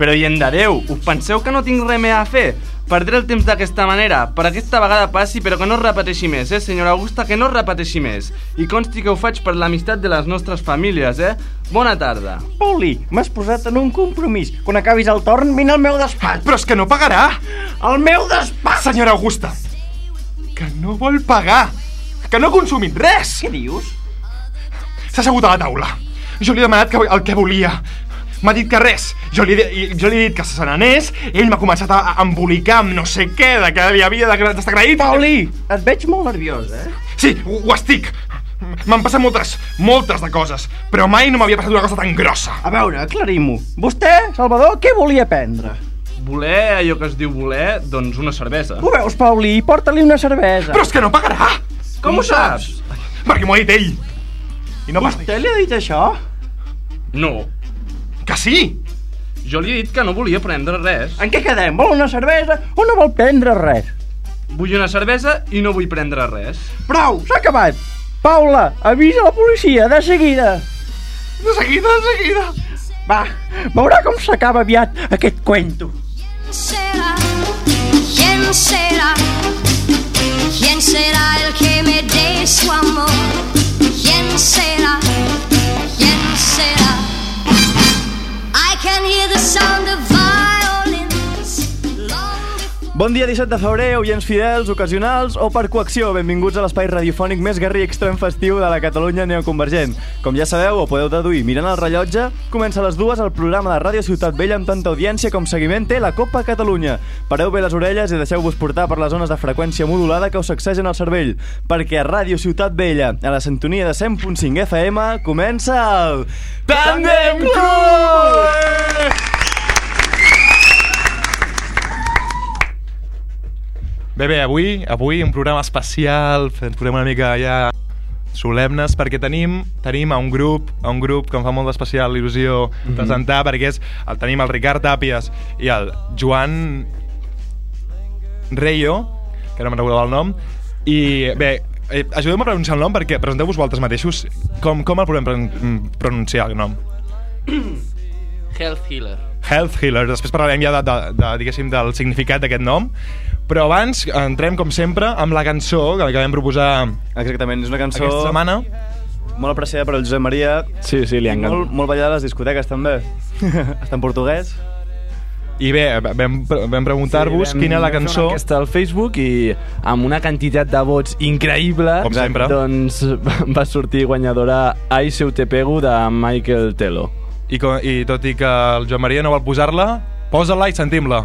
Però i endareu, us penseu que no tinc res més a fer? Perdré el temps d'aquesta manera, per aquesta vegada passi, però que no es repeteixi més, eh, senyora Augusta, que no es repeteixi més. I consti que ho faig per l'amistat de les nostres famílies, eh? Bona tarda. Pauli, m'has posat en un compromís. Quan acabis el torn, vine al meu despatx. Però és que no pagarà! Al meu despatx! Senyora Augusta, que no vol pagar, que no ha consumit res! Què dius? S'ha assegut a la taula. Jo li he demanat que, el que volia. M'ha dit que res. Jo li, jo li he dit que se n'anés, ell m'ha començat a, embolicar amb no sé què, de que li havia de- d'estar agraït. Pauli, et veig molt nerviós, eh? Sí, ho, ho estic. M'han passat moltes, moltes de coses, però mai no m'havia passat una cosa tan grossa. A veure, aclarim-ho. Vostè, Salvador, què volia prendre? Voler allò que es diu voler, doncs una cervesa. Ho veus, Pauli? Porta-li una cervesa. Però és que no pagarà! Com ho saps? Perquè m'ho ha dit ell. I no pas... Vostè li ha dit això? No. Que sí! Jo li he dit que no volia prendre res. En què quedem? Vol una cervesa o no vol prendre res? Vull una cervesa i no vull prendre res. Prou, s'ha acabat. Paula, avisa la policia, de seguida. De seguida, de seguida. Va, veurà com s'acaba aviat aquest cuento. será? ¿Quién será? ¿Quién será el que me dé su amor? Bon dia 17 de febrer, oients fidels, ocasionals o per coacció. Benvinguts a l'espai radiofònic més garrí extrem festiu de la Catalunya neoconvergent. Com ja sabeu o podeu deduir mirant el rellotge, comença a les dues el programa de Ràdio Ciutat Vella amb tanta audiència com seguiment té la Copa Catalunya. Pareu bé les orelles i deixeu-vos portar per les zones de freqüència modulada que us sacsegen el cervell, perquè a Ràdio Ciutat Vella, a la sintonia de 100.5 FM, comença el... Tandem Club! Bé, bé, avui, avui un programa especial, ens posem una mica ja solemnes perquè tenim tenim a un grup, a un grup que em fa molt d'especial il·lusió Mhm. presentar perquè és, el tenim el Ricard Tàpies i el Joan Reyo, que no me'n recordava el nom, i bé, eh, ajudeu-me a pronunciar el nom perquè presenteu-vos vosaltres mateixos. Com, com el podem pron- pronunciar, el nom? Health Healer. Health Healer. Després parlarem ja de, de, de, diguéssim, del significat d'aquest nom. Però abans entrem, com sempre, amb la cançó que, que vam proposar Exactament, és una cançó aquesta setmana. molt apreciada per el Josep Maria. Sí, sí, li I ha encantat. molt, molt ballada a les discoteques també. Està en portuguès. I bé, vam, vam preguntar-vos Sí, quina és la vam fer cançó... Una enquesta al Facebook i amb una quantitat de vots increïble Com sempre. doncs va sortir guanyadora Ai seu te pego de Michael Telo. I, co- I tot i que el Joan Maria no vol posar-la, posa-la i sentim-la.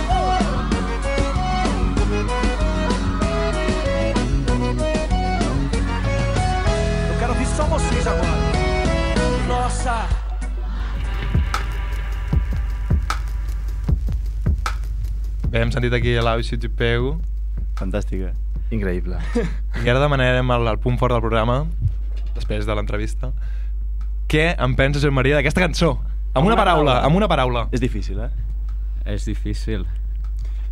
Vocês agora. Nossa. Bé, hem sentit aquí l'Au si t'hi pego. Fantàstica. Increïble. I ara demanarem el, el punt fort del programa, després de l'entrevista. Què en penses, Joan Maria, d'aquesta cançó? Amb una, una paraula, paraula. amb una paraula. És difícil, eh? És difícil.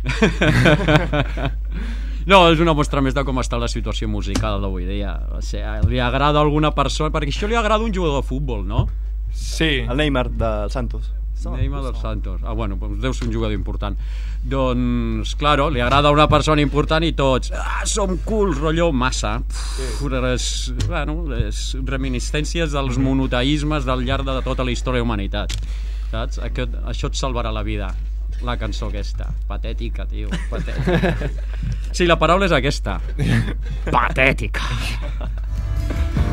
no, és una mostra més de com està la situació musical d'avui dia. O sigui, li agrada a alguna persona... Perquè això li agrada un jugador de futbol, no? Sí. El Neymar del Santos. Neymar dels Santos. Ah, bueno, doncs deu ser un jugador important. Doncs, claro, li agrada a una persona important i tots, ah, som cool, rotllo, massa. Uf, les, bueno, les reminiscències dels monoteismes del llarg de tota la història de la humanitat. Saps? Aquest, això et salvarà la vida la cançó aquesta. Patètica, tio. Patètica. Sí, la paraula és aquesta. Patètica.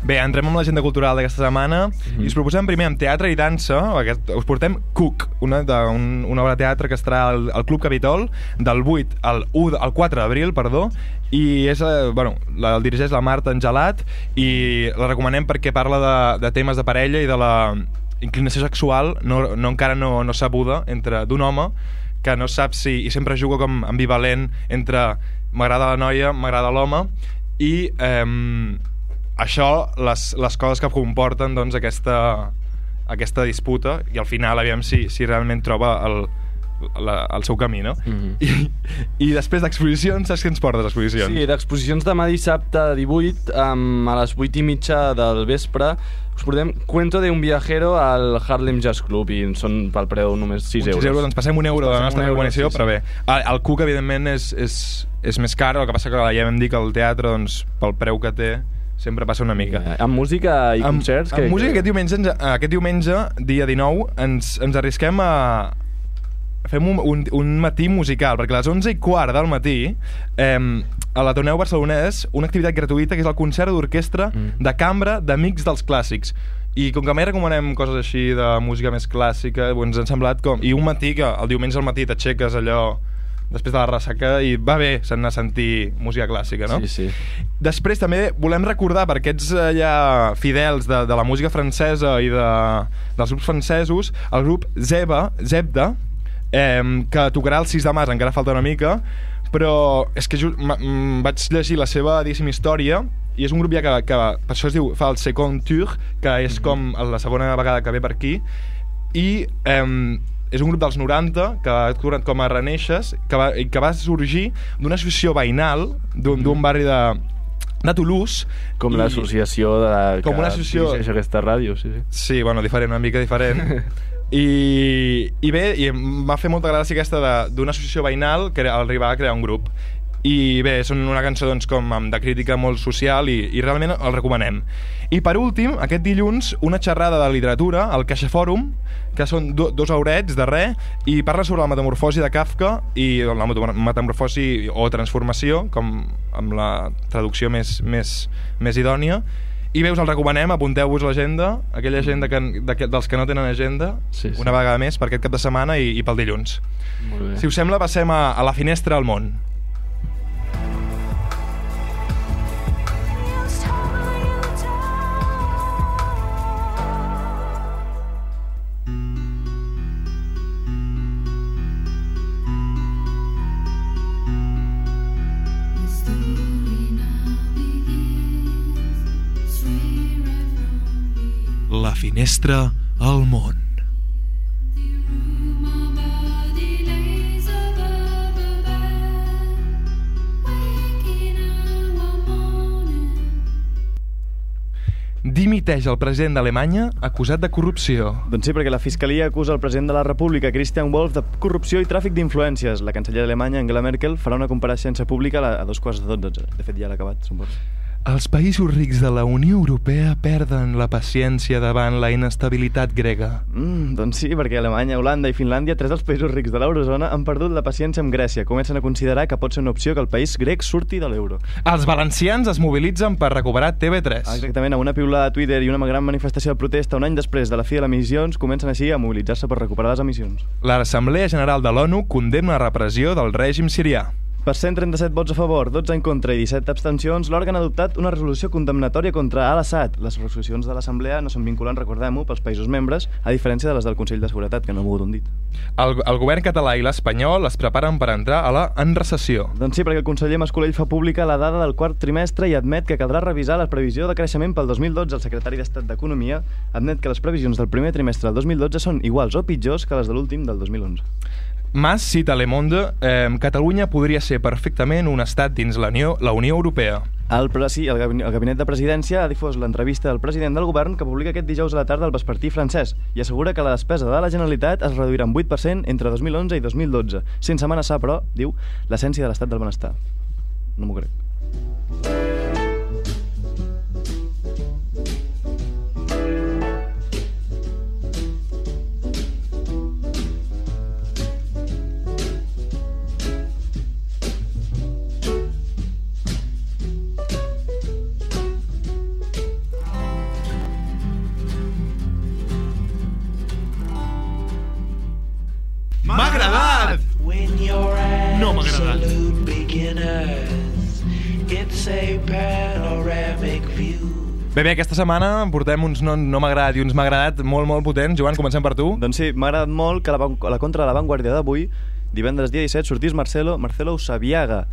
Bé, entrem amb l'agenda cultural d'aquesta setmana i us proposem primer amb teatre i dansa. Aquest, us portem Cook, una, de, un, una obra de teatre que estarà al, al Club Capitol del 8 al, 1, al 4 d'abril, perdó, i és, eh, bueno, la, el dirigeix la Marta Angelat i la recomanem perquè parla de, de temes de parella i de la inclinació sexual no, no encara no, no sabuda entre d'un home que no sap si i sempre juga com ambivalent entre m'agrada la noia, m'agrada l'home i eh, això, les, les coses que comporten doncs, aquesta, aquesta disputa i al final aviam si, si realment troba el, la, el seu camí, no? Mhm. I, I després d'exposicions, saps què ens portes, exposicions? Sí, d'exposicions demà dissabte 18 um, a les 8 i mitja del vespre us portem Cuento de un viajero al Harlem Jazz Club i són pel preu només 6 Uns euros. 6 euros, ens passem un euro de la nostra recomanació, sí, sí. però bé. El, el Cook, evidentment, és, és, és més car, el que passa que ja vam dir que el teatre, doncs, pel preu que té, sempre passa una mica. Eh, Amb música i Amb, concerts... amb música aquest diumenge, ens, aquest diumenge, dia 19, ens, ens arrisquem a, fem un, un, un matí musical, perquè a les 11 i quart del matí eh, a l'Ateneu Barcelonès una activitat gratuïta que és el concert d'orquestra Mm. de cambra d'Amics dels Clàssics. I com que mai recomanem coses així de música més clàssica, ens han semblat com... I un matí que el diumenge al matí t'aixeques allò després de la ressaca i va bé anar a sentir música clàssica, no? Sí, sí. Després també volem recordar per aquests eh, ja fidels de, de la música francesa i de, dels grups francesos, el grup Zeba, Zebda, eh, que tocarà el 6 de març, encara falta una mica, però és que just, vaig llegir la seva, diguéssim, història i és un grup ja que, que per això es diu, fa el Second Tour, que és com la segona vegada que ve per aquí, i eh, és un grup dels 90 que ha tornat com a Reneixes que va, que va sorgir d'una associació veïnal d'un d'un barri de, de Toulouse Com l'associació de... Com que una associació- aquesta ràdio, sí, sí. Sí, bueno, diferent, una mica diferent. I, i bé, i em va fer molta gràcia aquesta de- d'una associació veïnal que era- arribar a crear un grup. I bé, són una cançó doncs, com amb- de crítica molt social i, i realment el recomanem. I per últim, aquest dilluns, una xerrada de literatura al Caixa Fòrum, que són do, dos haurets de res, i parla sobre la metamorfosi de Kafka i la metam- metamorfosi o transformació, com amb la traducció més, més, més idònia, i bé, us el recomanem, apunteu-vos l'agenda, aquella agenda que, de, dels que no tenen agenda, Sí, sí. una vegada més per aquest cap de setmana i, i pel dilluns. Molt bé. Si us sembla, passem a, a la finestra al món. La finestra al món. dimiteix el president d'Alemanya acusat de corrupció. Doncs sí, perquè la Fiscalia acusa el president de la República, Christian Wolff, de corrupció i tràfic d'influències. La cancellera alemanya, Angela Merkel, farà una compareixença pública a dos quarts de dotze. De fet, ja l'ha acabat, suposo. Els països rics de la Unió Europea perden la paciència davant la inestabilitat grega. Mm, doncs sí, perquè Alemanya, Holanda i Finlàndia, tres dels països rics de l'eurozona, han perdut la paciència amb Grècia. Comencen a considerar que pot ser una opció que el país grec surti de l'euro. Els valencians es mobilitzen per recuperar TV3. Exactament, amb una piulada a Twitter i una gran manifestació de protesta un any després de la fi de les emissions, comencen així a mobilitzar-se per recuperar les emissions. L'Assemblea General de l'ONU condemna la repressió del règim sirià. Per 137 vots a favor, 12 en contra i 17 abstencions, l'òrgan ha adoptat una resolució condemnatòria contra Al-Assad. Les resolucions de l'Assemblea no són vinculants, recordem-ho, pels països membres, a diferència de les del Consell de Seguretat, que no ha mogut un dit. El, el govern català i l'espanyol es preparen per entrar a la en recessió. Doncs sí, perquè el conseller Mascolell fa pública la dada del quart trimestre i admet que caldrà revisar la previsió de creixement pel 2012. El secretari d'Estat d'Economia admet que les previsions del primer trimestre del 2012 són iguals o pitjors que les de l'últim del 2011. Mas cita Le Monde, eh, Catalunya podria ser perfectament un estat dins la Unió, la Unió Europea. El, presi, el, el gabinet de presidència ha difós l'entrevista del president del govern que publica aquest dijous a la tarda al vespertí francès i assegura que la despesa de la Generalitat es reduirà en 8% entre 2011 i 2012, sense amenaçar, però, diu, l'essència de l'estat del benestar. No m'ho crec. No m'ha agradat. absolute beginners, it's a panoramic view. Bé, bé, aquesta setmana portem uns no, no m'ha agradat i uns m'ha agradat molt, molt potents. Joan, comencem per tu. Doncs sí, m'ha agradat molt que la, la contra de l'avantguàrdia d'avui, divendres dia 17, sortís Marcelo, Marcelo Usabiaga.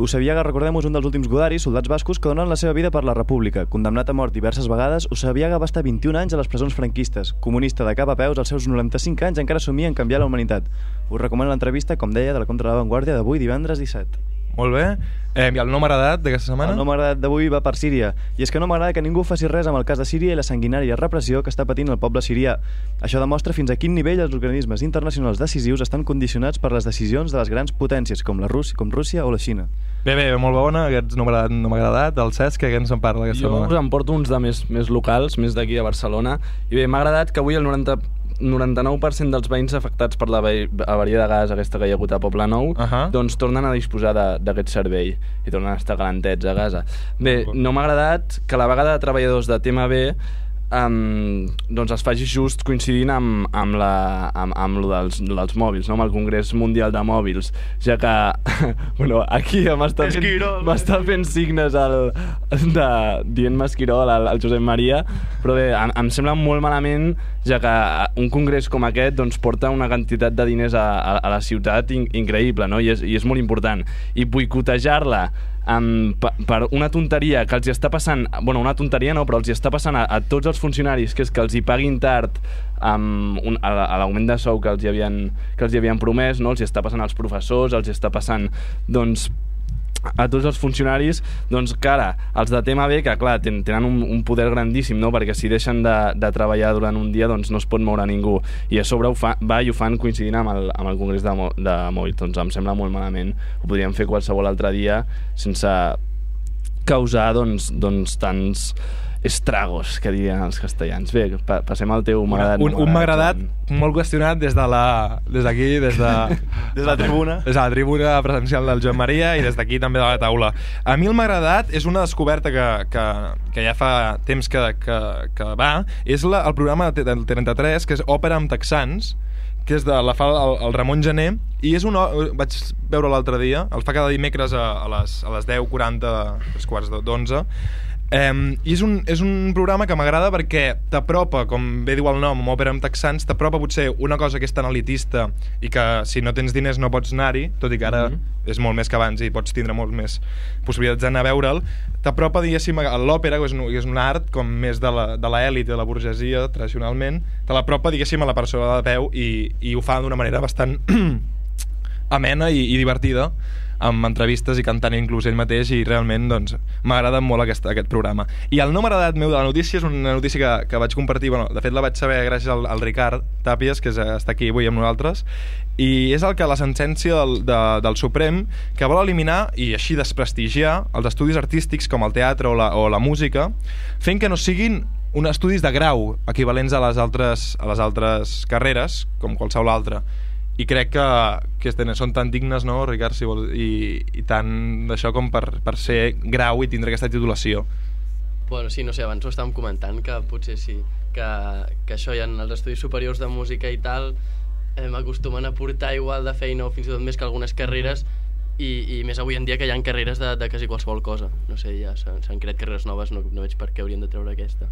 Usabiaga, recordem-ho, és un dels últims godaris, soldats bascos, que donen la seva vida per la República. Condemnat a mort diverses vegades, Usabiaga va estar 21 anys a les presons franquistes. Comunista de cap a peus, als seus 95 anys encara somia en canviar la humanitat. Us recomano l'entrevista, com deia, de la contra de l'avantguàrdia d'avui, divendres 17. Molt bé. Eh, I el no m'ha agradat d'aquesta setmana? El no m'ha agradat d'avui va per Síria. I és que no m'agrada que ningú faci res amb el cas de Síria i la sanguinària repressió que està patint el poble sirià. Això demostra fins a quin nivell els organismes internacionals decisius estan condicionats per les decisions de les grans potències, com la Rússia, com Rússia o la Xina. Bé, bé, molt bona. Aquests no m'ha agradat, no agradat. El Cesc, què ens en parla aquesta Jo us setmana? en porto uns de més, més locals, més d'aquí a Barcelona. I bé, m'ha agradat que avui el 90, 99% dels veïns afectats per la avaria de gas aquesta que hi ha hagut a Poble Nou, Ahà. doncs tornen a disposar d'aquest servei i tornen a estar calentets a casa. Bé, no m'ha agradat que la vaga de treballadors de TMB um, doncs es faci just coincidint amb, amb, la, amb, amb lo dels, dels mòbils, no? amb el Congrés Mundial de Mòbils, ja que bueno, aquí m'està fent, fent signes el, de, dient Masquirol al, al Josep Maria, però bé, em, em sembla molt malament, ja que un congrés com aquest doncs, porta una quantitat de diners a, a, a la ciutat in, increïble, no? I, és, i és molt important. I boicotejar-la um, per, per una tonteria que els hi està passant, bueno, una tonteria no, però els hi està passant a, a tots els funcionaris, que és que els hi paguin tard amb un, a, a l'augment de sou que els, hi havien, que els hi havien promès, no? els hi està passant als professors, els hi està passant, doncs, a tots els funcionaris, doncs que ara, els de tema B, que clar, ten, tenen un, un poder grandíssim, no? perquè si deixen de, de treballar durant un dia, doncs no es pot moure ningú. I a sobre ho fa, va i ho fan coincidint amb el, amb el Congrés de, de Mòbil. Doncs em sembla molt malament. Ho podríem fer qualsevol altre dia sense causar doncs, doncs tants estragos, que dirien els castellans. Bé, pa, passem al teu m'ha agradat. un no un m'ha agradat, molt qüestionat des de la des d'aquí, des de... Des de la tribuna. Des de la tribuna presencial del Joan Maria i des d'aquí també de la taula. A mi el m'ha agradat, és una descoberta que, que, que ja fa temps que, que, que va, és la, el programa del 33, que és Òpera amb texans, que és de la fa el, el Ramon Gené i és una, vaig veure l'altre dia el fa cada dimecres a, a les, a les 10.40 tres quarts d'11 Um, I és un, és un programa que m'agrada perquè t'apropa, com bé diu el nom, amb òpera amb texans, t'apropa potser una cosa que és tan elitista i que si no tens diners no pots anar-hi, tot i que ara és molt més que abans i pots tindre molt més possibilitats d'anar a veure'l, t'apropa, diguéssim, a l'òpera, que és un, és un art com més de la- de l'elit, de, de la burgesia, tradicionalment, te l'apropa, diguéssim, a la persona de peu i, i ho fa d'una manera bastant amena i, i divertida amb entrevistes i cantant inclús ell mateix i realment doncs, m'agrada molt aquest, aquest programa. I el no m'ha agradat meu de la notícia és una notícia que, que vaig compartir, bueno, de fet la vaig saber gràcies al, al Ricard Tàpies, que és, està aquí avui amb nosaltres, i és el que la sentència del, de, del Suprem que vol eliminar i així desprestigiar els estudis artístics com el teatre o la, o la música fent que no siguin un estudis de grau equivalents a les altres, a les altres carreres com qualsevol altra i crec que, que tenen, són tan dignes, no, Ricard, si vols, i, i tant d'això com per, per ser grau i tindre aquesta titulació. Bueno, sí, no sé, abans ho estàvem comentant, que potser sí, que, que això hi ha els estudis superiors de música i tal, eh, m'acostumen a portar igual de feina o fins i tot més que algunes carreres, i, i més avui en dia que hi ha carreres de, de quasi qualsevol cosa. No sé, ja s'han s'han creat carreres noves, no, no veig per què haurien de treure aquesta.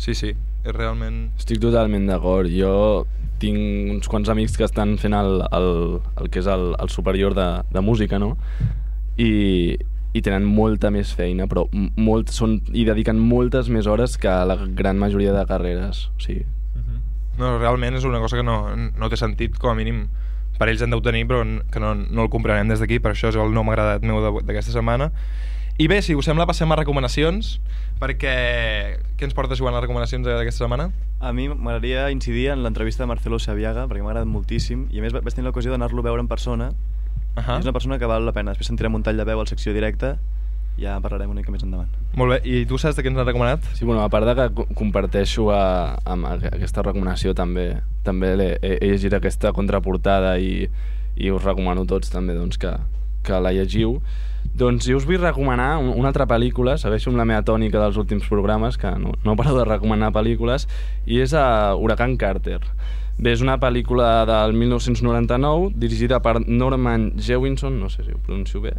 Sí, sí, és realment... Estic totalment d'acord. Jo tinc uns quants amics que estan fent el, el, el que és el, el superior de, de música, no? I, i tenen molta més feina, però molt, són, i dediquen moltes més hores que la gran majoria de carreres. O sigui, No, realment és una cosa que no, no té sentit, com a mínim per ells en deu tenir, però que no, no el comprarem des d'aquí, per això és el no m'ha agradat meu d'aquesta setmana. I bé, si us sembla, passem a recomanacions, perquè... Què ens portes, Joan, les recomanacions d'aquesta setmana? A mi m'agradaria incidir en l'entrevista de Marcelo Xaviaga, perquè m'ha agradat moltíssim, i a més vaig tenir l'ocasió d'anar-lo a veure en persona. Uh I és una persona que val la pena. Després sentirem un tall de veu a la secció directa i ja parlarem una mica més endavant. Molt bé, i tu saps de què ens has recomanat? Sí, bueno, a part de que co- comparteixo a, amb a- aquesta recomanació també també he, he llegit aquesta contraportada i, i us recomano tots també doncs, que, que la llegiu. Doncs jo us vull recomanar un- una altra pel·lícula, segueixo amb la meva tònica dels últims programes, que no, no paro de recomanar pel·lícules, i és a Huracan Carter. Bé, és una pel·lícula del 1999, dirigida per Norman Jewinson, no sé si ho pronuncio bé,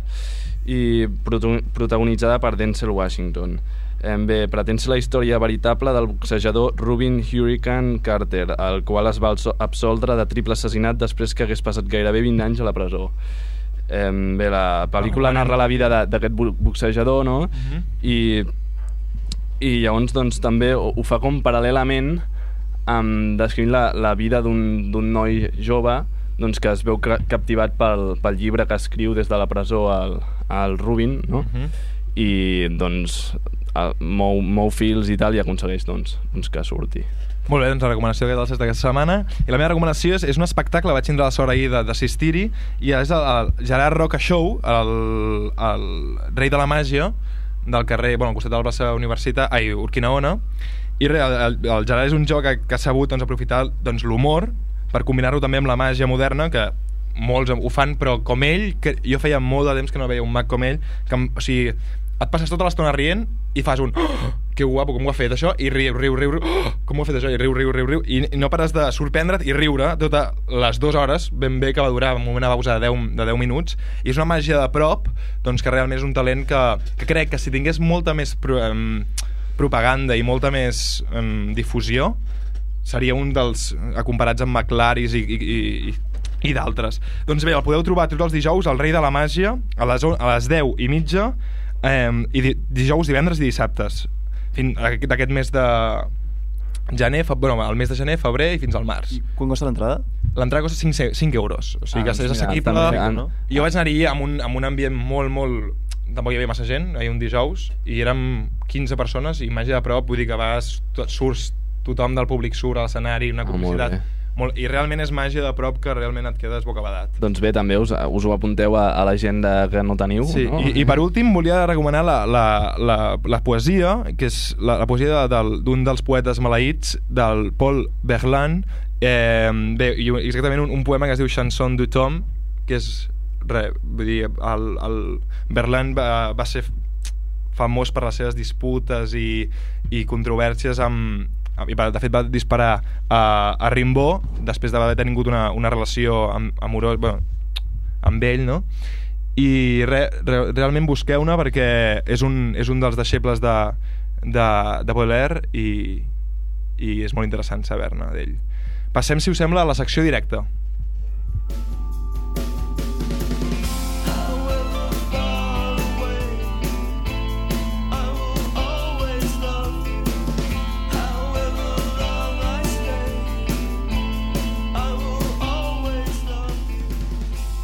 i protagonitzada per Denzel Washington. Eh, bé, pretén ser la història veritable del boxejador Rubin Hurricane Carter, el qual es va absoldre de triple assassinat després que hagués passat gairebé 20 anys a la presó. Eh, bé, la pel·lícula narra la vida d'aquest bo- boxejador, no? I, i llavors doncs, també ho, ho fa com paral·lelament amb descrivint la, la vida d'un noi jove doncs, que es veu ca- captivat pel, pel llibre que escriu des de la presó al, al Rubin, no? Mhm. i doncs mou, mou fils i tal i aconsegueix doncs, doncs que surti. Molt bé, doncs la recomanació que dels d'aquesta setmana. I la meva recomanació és, és un espectacle, vaig tindre la sort ahir d'assistir-hi, i és el, el Gerard Roca Show, el, el rei de la màgia, del carrer, bueno, al costat de la plaça Universitat, ai, Urquinaona, i el, el, el Gerard és un jove que, que ha sabut doncs, aprofitar doncs, l'humor per combinar-ho també amb la màgia moderna, que molts ho fan, però com ell, que jo feia molt de temps que no veia un mag com ell, que, o sigui, et passes tota l'estona rient i fas un oh, que guapo, com ho ha fet això, i riu, riu, riu, riu oh, com ho ha fet això, i riu, riu, riu, riu i, no pares de sorprendre't i riure totes les dues hores ben bé que va durar amb una pausa de 10, de 10 minuts i és una màgia de prop doncs que realment és un talent que, que crec que si tingués molta més pro, um, propaganda i molta més um, difusió seria un dels eh, comparats amb McLaris i, i, i, i d'altres. Doncs bé, el podeu trobar tots els dijous al Rei de la Màgia a les, a les 10 i mitja eh, i di, dijous, divendres i dissabtes fin, aquest- d'aquest mes de gener, fe, bueno, el mes de gener, febrer i fins al març. I quan costa l'entrada? L'entrada costa 5, 5 euros, o sigui Ah, que és doncs mira, assequible. també, no? Jo vaig anar-hi amb, un, amb un ambient molt, molt... Tampoc hi havia massa gent, ahir un dijous, i érem 15 persones, i màgia de prop, vull dir que vas, surts, tothom del públic surt a l'escenari, una Ah, complicitat... bé. Molt, I realment és màgia de prop que realment et quedes bocabadat. Doncs bé, també us, us ho apunteu a, a l'agenda que no teniu, Sí, no? i, i per últim volia recomanar la, la, la, la poesia, que és la, la poesia de- del- d'un dels poetes maleïts, del Paul Verlaine, eh, bé, i exactament un, un poema que es diu Chanson du Tom, que és, re, vull dir, el, el Verlaine va, va ser famós per les seves disputes i, i controvèrsies amb- i de fet va disparar a, a Rimbaud després d'haver tingut una, una relació amb, amorosa bueno, amb ell no? i re, re, realment busqueu-ne perquè és un, és un dels deixebles de, de, de Baudelaire i, i és molt interessant saber-ne d'ell passem si us sembla a la secció directa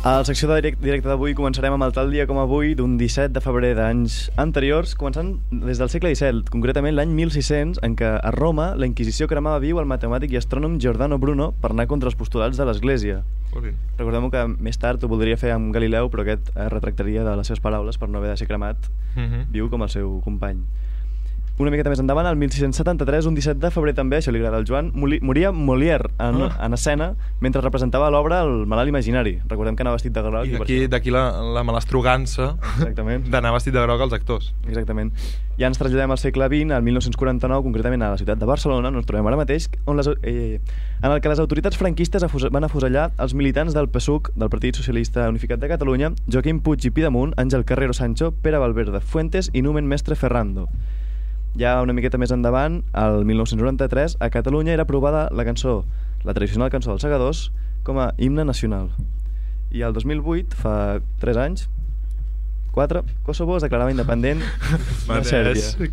A la secció de direct, directe d'avui començarem amb el tal dia com avui d'un 17 de febrer d'anys anteriors, començant des del segle XVII, concretament l'any 1600, en què a Roma la Inquisició cremava viu el matemàtic i astrònom Giordano Bruno per anar contra els postulats de l'Església. Recordem que més tard ho voldria fer amb Galileu, però aquest es retractaria de les seves paraules per no haver de ser cremat Mhm. viu com el seu company. Una miqueta més endavant, el 1673, un 17 de febrer també, això li agrada al Joan, moria Molière en, Ah. en escena mentre representava l'obra El malalt imaginari. Recordem que anava vestit de groc. I d'aquí la, la malastrugança d'anar vestit de groc als actors. Exactament. Ja ens traslladem al segle XX, al 1949, concretament a la ciutat de Barcelona, on ens trobem ara mateix, on les, eh, en el que les autoritats franquistes van afusellar els militants del PSUC, del Partit Socialista Unificat de Catalunya, Joaquim Puig i Pidamunt, Àngel Carrero Sancho, Pere Valverde Fuentes i Numen Mestre Ferrando. Ja una miqueta més endavant, al 1993, a Catalunya era aprovada la cançó, la tradicional cançó dels segadors, com a himne nacional. I el 2008, fa 3 anys, 4, Kosovo es declarava independent de. Sèrbia.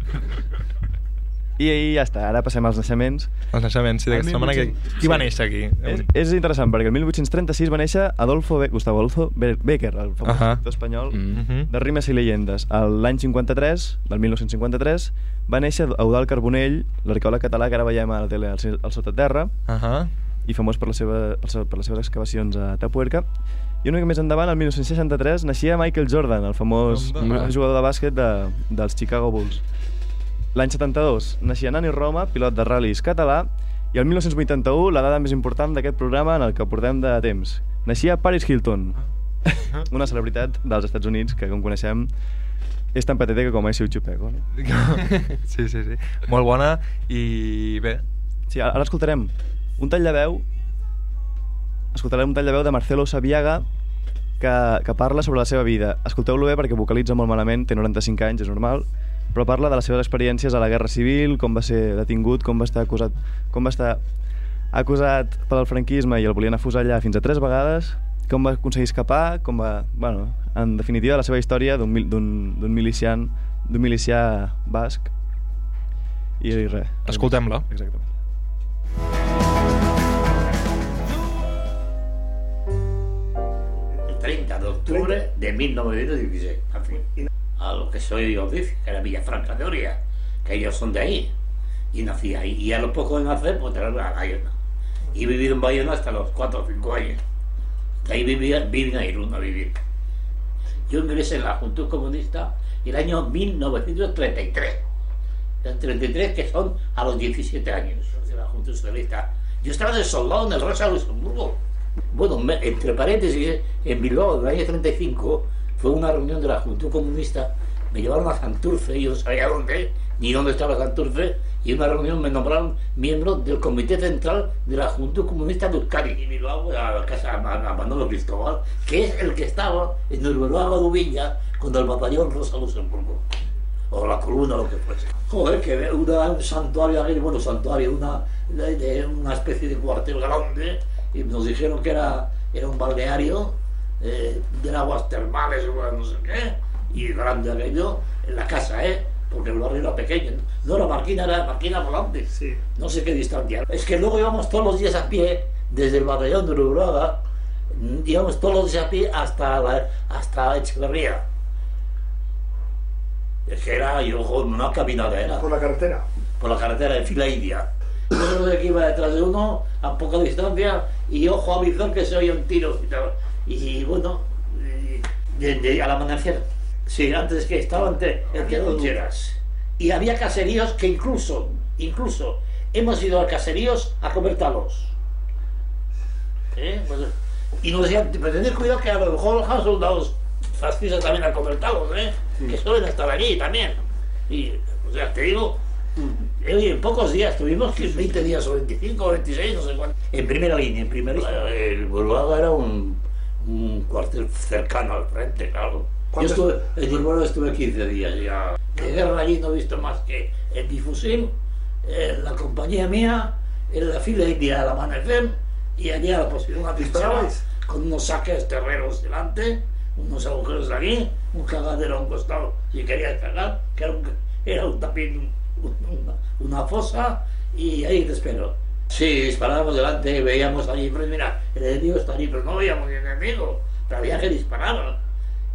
I, I ja està, ara passem als naixements. Els naixements, sí, d'aquesta setmana. Que... 1800. Qui va néixer aquí? És, és interessant, perquè el 1836 va néixer Adolfo Be Gustavo Adolfo Be Becker, el famós uh espanyol Mm. Mhm. de rimes i llegendes. L'any 53, del 1953, va néixer Eudal Carbonell, l'arqueòleg català que ara veiem a la tele al, al Sotaterra, Ahà. i famós per, la seva, per, les seves excavacions a Tapuerca. I una mica més endavant, el 1963, naixia Michael Jordan, el famós jugador de bàsquet de, dels Chicago Bulls. L'any 72 naixia Nani Roma, pilot de ral·lis català, i el 1981, la dada més important d'aquest programa en el que portem de temps. Naixia Paris Hilton, una celebritat dels Estats Units que, com coneixem, és tan que com és Siu Chupeco. No? sí, sí, sí. Molt bona i bé. Sí, ara ara escoltarem un tall de veu escoltarem un tall de veu de Marcelo Sabiaga que, que parla sobre la seva vida. Escolteu-lo bé perquè vocalitza molt malament, té 95 anys, és normal, però parla de les seves experiències a la Guerra Civil, com va ser detingut, com va estar acusat, com va estar acusat pel franquisme i el volien afusellar fins a tres vegades, com va aconseguir escapar, com va... Bueno, en definitiva, la seva història d'un mil- d'un d'un milician d'un milicià basc i res. Escoltem-la. Exactament. el 30 de octubre de 1916, en fin. A lo que soy Dios dice, que era Villafranca de Oria, que ellos son de ahí. Y nací ahí. Y a lo poco de nacer, pues traerme a Bayona. Y he vivido en Bayona hasta los 4 o 5 años. De ahí vivía, vine a Irún a vivir. Yo ingresé en la Juventud Comunista el año 1933. El 33 que son a los 17 años de la Juventud Socialista. Yo estaba de soldado en el Rosa Luxemburgo. Bueno, me- entre paréntesis, en Bilbao, en el año 35, fue una reunión de la Juventud Comunista. Me llevaron a Santurce, yo no sabía dónde, ni dónde estaba Santurce, y en una reunión me nombraron miembro del Comité Central de la Juventud Comunista de Euskadi. Y Bilbao, a la casa a, Manolo Cristóbal, que es el que estaba en el Bilbao de Villa con el batallón Rosa Luxemburgo o la columna, lo que fuese. Joder, que una, un santuario bueno, santuario, una, una especie de cuartel grande, y nos dijeron que era, era un balneario eh, de aguas termales, o no sé qué, y grande aquello, en la casa, ¿eh? Porque el barrio era pequeño, no era Marquina, era Marquina Volante, no sé qué distancia. Es que luego íbamos todos los días a pie, desde el batallón de Uruguaga, íbamos todos los días a pie hasta, la, hasta Echeverría. Es que era, yo, una caminada era. Por la carretera. Por la carretera de fila india. Yo de que iba detrás de uno a poca distancia y ojo a visor que se oye un tiro y tal. Y bueno, y- de- de- al amanecer. Sí, antes que estaba entre, entre loncheras. Y había caseríos que incluso, incluso, hemos ido a caseríos a comer talos. ¿Eh? Pues, y nos decían, pero tened cuidado que a lo mejor los soldados fascistas también a comer talos, ¿eh? Que suelen estar allí también. Y, o sea, te digo, eh, oye, en pocos días, tuvimos que 20 días o 25 o 26, no sé cuánto. En primera línea, en primera línea. El Burbaga era un, un cuartel cercano al frente, claro. Yo estuve, en Bilbao estuve 15 días ya. De guerra allí no he visto más que en mi fusil, en la compañía mía, en la fila india al amanecer y allí a la posición apistada con unos saques terreros delante, unos agujeros de aquí, un cagadero a un costado si querías cagar, que era un, era un tapín, un, una, una fosa y ahí te espero. Sí, disparábamos delante, veíamos allí, pero mira, el enemigo está allí, pero no veíamos el enemigo. pero había que disparar.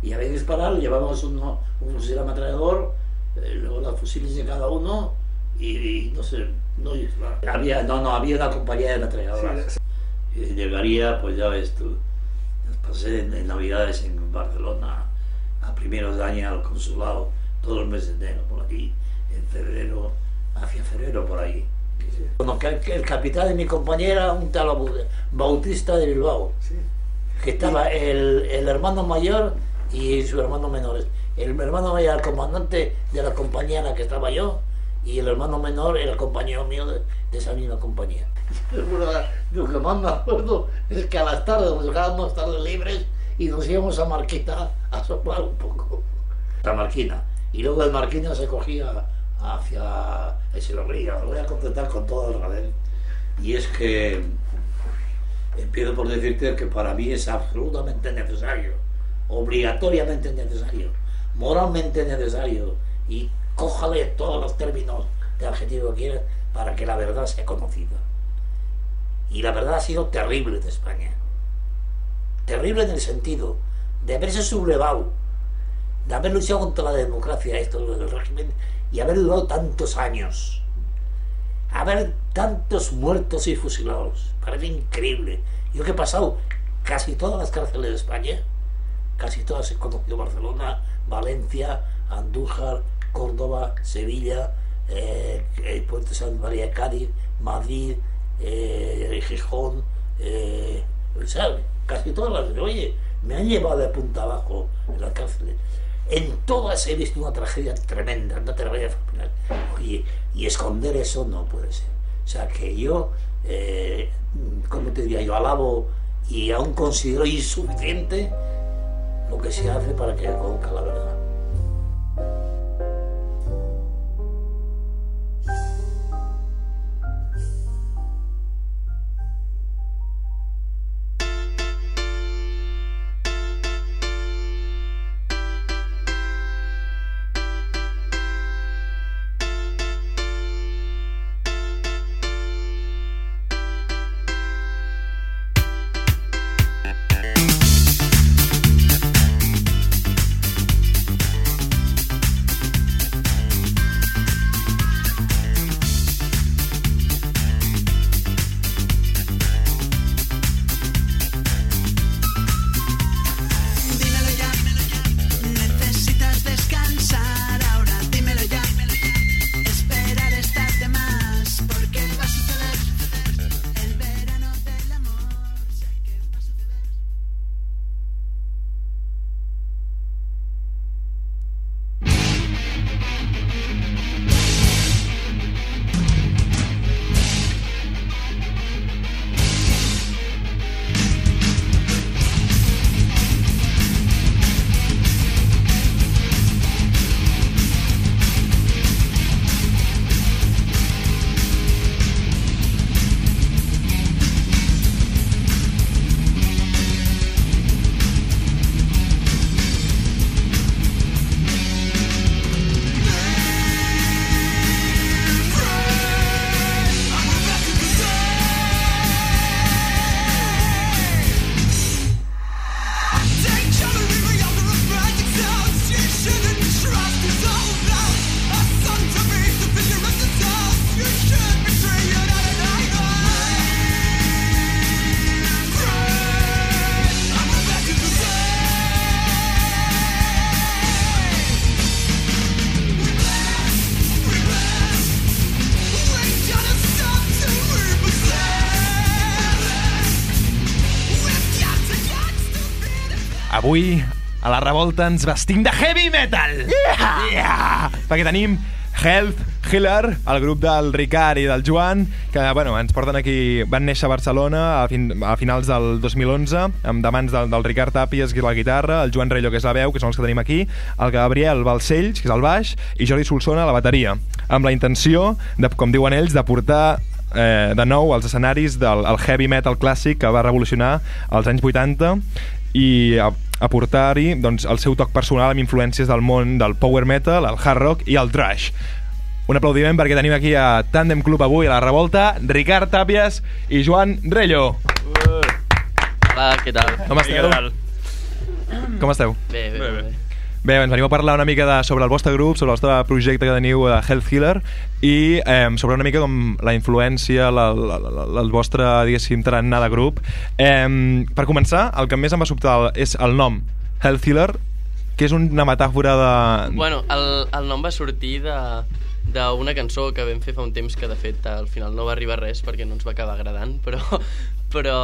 Y había que disparar, llevamos uno- un fusil ametrallador, eh, luego los fusiles de cada uno, y, y no sé, no. Había, no, no, había una compañía de ametralladoras. Y llegaría, pues ya ves tú, pasé en, en Navidades en Barcelona, a primeros de año al consulado, todos los meses de enero por aquí, en febrero, hacia febrero por ahí. Que, que el capitán de mi compañera, un tal Bau- Bautista de Bilbao, que estaba el, el hermano mayor y su hermano menor. El hermano mayor era el comandante de la compañía en la que estaba yo y el hermano menor era el compañero mío de, de esa misma compañía. Lo que más me acuerdo es que a las tardes nos dejábamos tardes libres y nos íbamos a Marquita a soplar un poco. La Marquina. Y luego el Marquina se cogía hacia el Silorría. Lo voy a contestar con todo el radel. Y es que empiezo por decirte que para mí es absolutamente necesario, obligatoriamente necesario, moralmente necesario y cójale todos los términos de adjetivo que quieras para que la verdad sea conocida. Y la verdad ha sido terrible en España. Terrible en el sentido de haberse sublevado, de haber luchado contra la democracia, esto del régimen, y haber durado tantos años. Haber tantos muertos y fusilados. Parece increíble. Yo que he pasado casi todas las cárceles de España, casi todas he conocido Barcelona, Valencia, Andújar, Córdoba, Sevilla, eh, el Puente San María Cádiz, Madrid, eh, Gijón, eh, o casi todas las oye, me han llevado de punta abajo en la cárcel. En todas he visto una tragedia tremenda, no te la voy a explicar. Oye, y esconder eso no puede ser. O sea que yo, eh, ¿cómo te diría? Yo alabo y aún considero insuficiente lo que se hace para que conozca la verdad. Avui, a la revolta, ens vestim de heavy metal! Yeah! yeah! Perquè tenim Health Healer, el grup del Ricard i del Joan, que bueno, ens porten aquí... Van néixer a Barcelona a, fin, a finals del 2011, amb de mans del, del Ricard Tàpies, que és la guitarra, el Joan Rello, que és la veu, que són els que tenim aquí, el Gabriel Balcells, que és el baix, i Jordi Solsona, la bateria, amb la intenció, de, com diuen ells, de portar eh, de nou als escenaris del el heavy metal clàssic que va revolucionar als anys 80 i aportar-hi doncs, el seu toc personal amb influències del món del power metal, el hard rock i el thrash. Un aplaudiment perquè tenim aquí a Tandem Club avui a la revolta, Ricard Tàpies i Joan Rello. Hola, què tal? Com esteu? Com esteu? Bé, bé, bé. bé. Bé, ens veniu a parlar una mica de, sobre el vostre grup, sobre el vostre projecte que teniu de Health Healer i eh, sobre una mica com la influència, la, la, la, el vostre, diguéssim, tarannà de grup. Eh, per començar, el que més em va sobtar és el nom, Health Healer, que és una metàfora de... Bueno, el, el nom va sortir de d'una cançó que vam fer fa un temps que de fet al final no va arribar res perquè no ens va acabar agradant però, però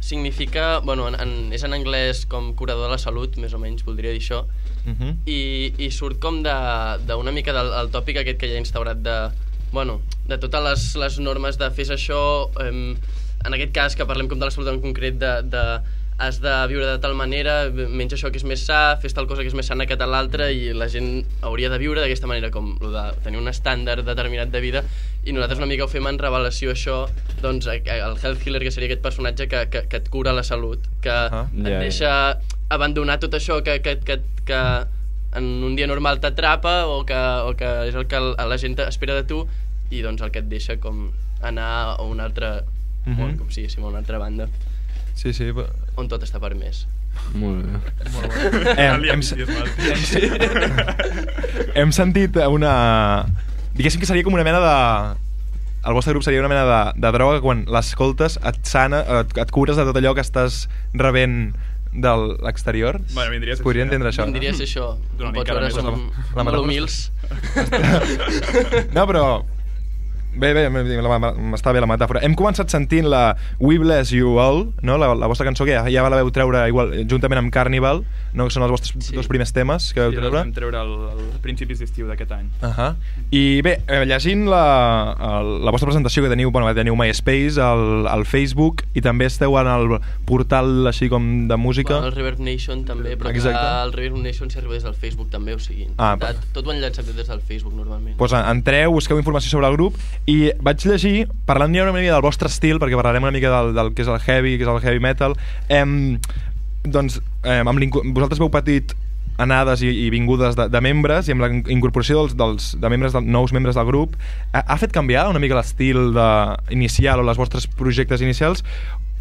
significa, bueno, en, en, és en anglès com curador de la salut, més o menys voldria dir això Uh -huh. i, i surt com de- d'una mica del el tòpic aquest que ja ha instaurat de, bueno, de totes les, les normes de fes això, em, en aquest cas que parlem com de la salut en concret, de, de has de viure de tal manera, menja això que és més sa, fes tal cosa que és més sana que tal l'altra i la gent hauria de viure d'aquesta manera, com de tenir un estàndard determinat de vida i nosaltres una mica ho fem en revelació això, doncs el health healer, que seria aquest personatge que, que, que et cura la salut, que Ah. et Ja, ja. deixa abandonar tot això que, que, que, que en un dia normal t'atrapa o, que, o que és el que la gent espera de tu i doncs el que et deixa com anar a una altra Mhm. món, com si a una altra banda Sí, sí. però- on tot està permès. Molt bé. Eh, hem, hem sentit una... Diguéssim que seria com una mena de... El vostre grup seria una mena de, de droga que quan l'escoltes et sana, et, et cures de tot allò que estàs rebent de l'exterior. Bueno, vindria a ser Podria eh? entendre això. Vindria a ser això. Com pots veure, som la- molt humils. No, però... Bé, bé, la- la- està bé la metàfora. Hem començat sentint la We Bless You All, no? la, la vostra cançó que ja, ja la veu treure igual, juntament amb Carnival, no? que són els vostres Sí. dos primers temes que Sí, els treure. vam treure al, al principis d'estiu d'aquest any. Uh -huh. I bé, eh, llegint la, el, la vostra presentació que teniu, bueno, teniu MySpace, al, al Facebook, i també esteu en el portal així com de música. Bueno, el Reverb Nation també, però Exacte. que el Reverb Nation s'hi arriba des del Facebook també, o sigui, Ah, de, tot ho han llançat des del Facebook normalment. pues en- entreu, busqueu informació sobre el grup i vaig llegir, parlant ja una mica del vostre estil, perquè parlarem una mica del, del que és el heavy, que és el heavy metal, em, doncs em, amb vosaltres veu patit anades i, i vingudes de, de membres i amb la incorporació dels, dels, de membres de, nous membres del grup ha, ha fet canviar una mica l'estil inicial o les vostres projectes inicials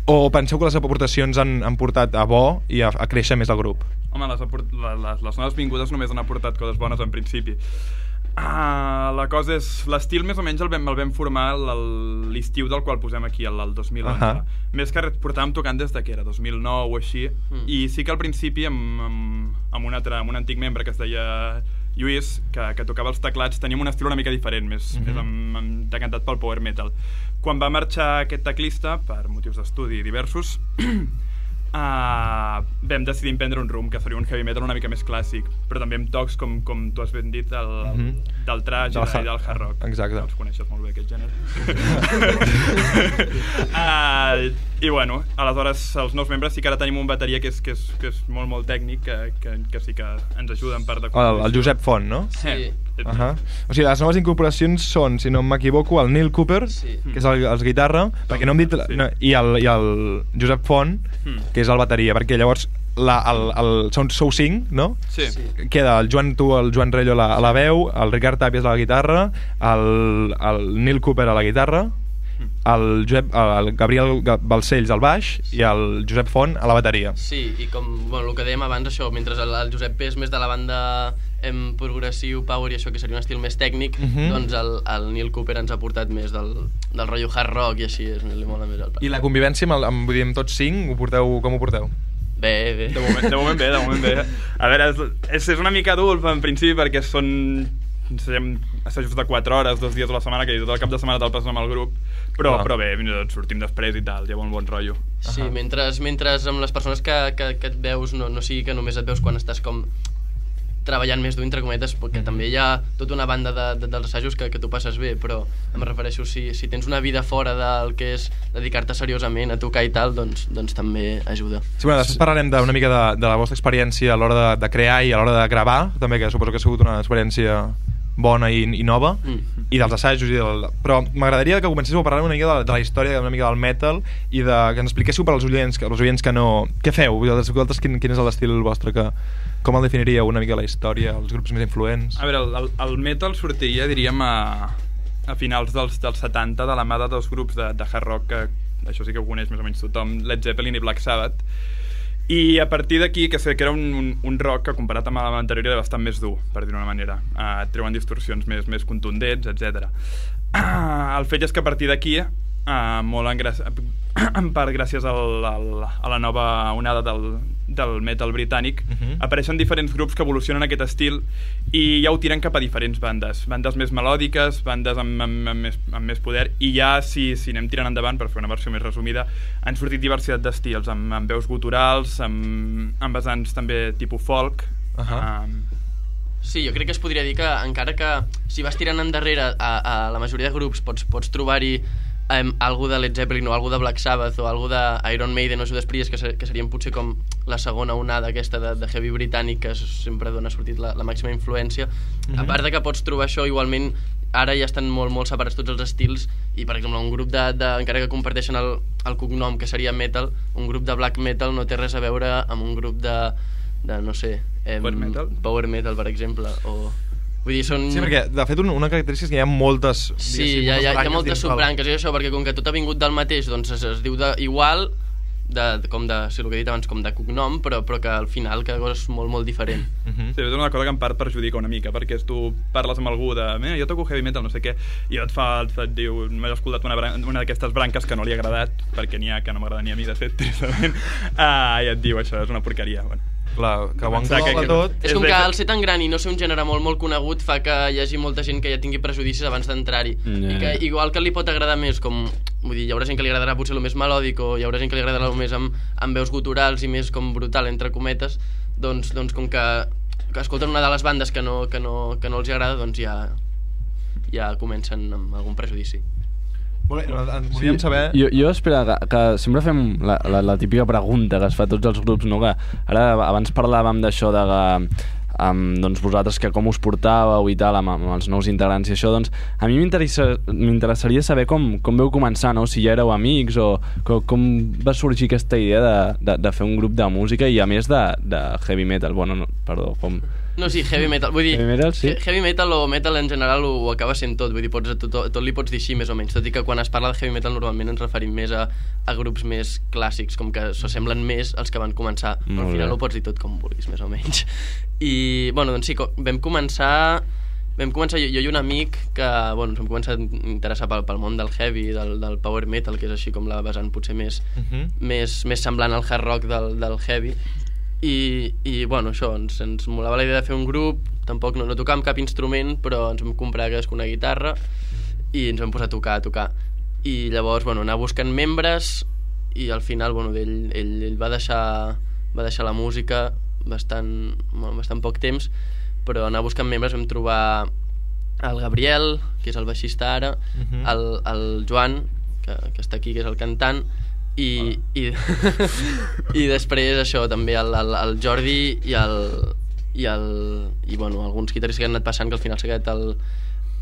o penseu que les aportacions han, han portat a bo i a, a créixer més el grup? Home, les, les, les noves vingudes només han aportat coses bones en principi. Ah, la cosa és... L'estil més o menys el vam, el vam formar l'estiu del qual posem aquí, el, el 2011. Ahà. Més que res portàvem tocant des de que era 2009 o així. Mm. I sí que al principi amb, amb, amb, un altre, amb un antic membre que es deia Lluís, que, que tocava els teclats, teníem un estil una mica diferent, més, Mhm. més amb, amb, decantat pel power metal. Quan va marxar aquest teclista, per motius d'estudi diversos, Uh, vam decidir emprendre un rumb que seria un heavy metal una mica més clàssic però també amb tocs com, com tu has ben dit el, el, Mhm. del trash Del i, del hard rock Exacte. doncs coneixes molt bé aquest gènere uh, i bueno aleshores els nous membres sí que ara tenim un bateria que és, que és, que és molt molt tècnic que, que, que sí que ens ajuda en part de El, el Josep Font, no? Sí. Uh -huh. O sigui, les noves incorporacions són, si no m'equivoco, el Neil Cooper, Sí. que és el, els guitarra, perquè no hem dit... Sí. No, i, el, I el Josep Font, Mm. que és el bateria, perquè llavors la, el, el, són, sou cinc, no? sí. Sí. Queda el Joan, tu, el Joan Rello a la, a la veu, el Ricard Tàpies a la guitarra, el, el Neil Cooper a la guitarra, el, Josep, el Gabriel Ga- Balcells al baix i el Josep Font a la bateria. Sí, i com bueno, el que dèiem abans, això, mentre el, el Josep és més de la banda em, progressiu, power i això, que seria un estil més tècnic, Mhm. doncs el, el Neil Cooper ens ha portat més del, del rotllo hard rock i així, és, li mola més el... I la convivència amb, el, amb, vull dir, amb tots cinc, ho porteu, com ho porteu? Bé, bé. De moment, de moment bé, de moment bé. A veure, és, és una mica dur en principi perquè són fem assajos de 4 hores, dos dies a la setmana, que tot el cap de setmana te'l passes amb el grup, però, Clar. però bé, fins i tot sortim després i tal, hi ha un bon rotllo. Sí, mentre, mentre amb les persones que, que, que et veus no, no sigui que només et veus quan estàs com treballant més dur, entre cometes, perquè també hi ha tota una banda de, de, dels assajos que, que tu passes bé, però em refereixo, si, si tens una vida fora del que és dedicar-te seriosament a tocar i tal, doncs, doncs també ajuda. Sí, bueno, després parlarem d'una mica de, de la vostra experiència a l'hora de, de crear i a l'hora de gravar, també, que suposo que ha sigut una experiència bona i, i nova, Mm. i dels assajos i del... Però m'agradaria que comencéssiu a parlar una mica de, de la història, una mica del metal, i de, que ens expliquéssiu per als oients, que, els oients que no... Què feu? Vosaltres quin, quin és l'estil vostre? Que, com el definiríeu una mica la història, els grups més influents? A veure, el, el, el metal sortia, diríem, a, a finals dels, dels 70 de la mà de dos grups de, de hard rock que això sí que ho coneix més o menys tothom, Led Zeppelin i Black Sabbath I a partir d'aquí, que sé que era un, un, un rock que comparat amb l'anterior era bastant més dur, per dir-ho d'una manera. Uh, treuen distorsions més, més contundents, etc. Uh, el fet és que a partir d'aquí, uh, molt en, en part gràcies al, al, a la nova onada del, del metal britànic, uh -huh. apareixen diferents grups que evolucionen aquest estil i ja ho tiren cap a diferents bandes. Bandes més melòdiques, bandes amb, amb, amb, més, amb més poder, i ja, si, si anem tirant endavant, per fer una versió més resumida, han sortit diversitat d'estils, amb, amb veus guturals, amb, amb vessants també tipus folk, uh -huh. um, Sí, jo crec que es podria dir que encara que si vas tirant endarrere a, a la majoria de grups pots, pots trobar-hi um, algú de Led Zeppelin o algú de Black Sabbath o algú de Iron Maiden o Judas Priest que, ser, que serien potser com la segona onada aquesta de, de heavy britànic que sempre dona sortit la, la màxima influència mm. -hmm. a part de que pots trobar això igualment ara ja estan molt, molt separats tots els estils i per exemple un grup de, de encara que comparteixen el, el cognom que seria metal un grup de black metal no té res a veure amb un grup de, de no sé em, Power metal? power metal per exemple o Vull dir, són... Sí, perquè de fet un- una característica és que hi ha moltes... Sí, hi ha, hi ha, hi ha moltes subbranques, i això, perquè com que tot ha vingut del mateix, doncs es, es diu de, igual, de, com de, sí, el que he dit abans, com de cognom, però, però que al final cada cosa és molt, molt diferent. Uh -huh. Sí, és una cosa que en part perjudica una mica, perquè tu parles amb algú de Mira, jo toco heavy metal, no sé què, i et fa, et, fa, et diu, m'he escoltat una, una d'aquestes branques que no li ha agradat, perquè n'hi ha que no m'agrada ni a mi, de fet, tristement, uh, i et diu això, és una porqueria. Bueno. Clar, que ho engloba tot. És com que al ser tan gran i no ser un gènere molt, molt conegut fa que hi hagi molta gent que ja tingui prejudicis abans d'entrar-hi. Ja. I que igual que li pot agradar més, com vull dir, hi haurà gent que li agradarà potser el més melòdic o hi haurà gent que li agradarà el més amb, amb veus guturals i més com brutal, entre cometes, doncs, doncs com que, que escolten una de les bandes que no, que no, que no els hi agrada, doncs ja, ja comencen amb algun prejudici. Molt bé, volíem saber... Jo, jo espera, que, que sempre fem la, la, la típica pregunta que es fa a tots els grups, no? Que ara abans parlàvem d'això de que um, doncs vosaltres que com us portàveu i tal amb, amb els nous integrants i això, doncs a mi m'interessa- m'interessaria saber com, com veu començar, no? Si ja éreu amics o com, com va sorgir aquesta idea de, de, de fer un grup de música i a més de, de heavy metal, bueno, no, perdó, com... No, sí, heavy metal. Vull dir, Heavy metal, sí. he- heavy metal o metal en general ho, ho acaba sent tot. Vull dir, pots, tot, tot, li pots dir així, més o menys. Tot i que quan es parla de heavy metal normalment ens referim més a, a grups més clàssics, com que s'assemblen més als que van començar. Però al final bé. ho pots dir tot com vulguis, més o menys. I, bueno, doncs sí, vam començar... Vam començar jo, jo i un amic que, bueno, ens vam començar a interessar pel, pel món del heavy, del, del power metal, que és així com la vessant potser més, Mhm. més, més semblant al hard rock del, del heavy i, i bueno, això, ens, ens molava la idea de fer un grup tampoc no, no tocàvem cap instrument però ens vam comprar cadascú una guitarra i ens vam posar a tocar, a tocar i llavors, bueno, anar buscant membres i al final, bueno, ell, ell, ell va deixar va deixar la música bastant, bueno, bastant poc temps però anar buscant membres vam trobar el Gabriel, que és el baixista ara, Mhm. el, el Joan, que, que està aquí, que és el cantant, i, i, i després això també el, el, el Jordi i el, i, el, i bueno, alguns guitarristes que han anat passant que al final s'ha quedat el,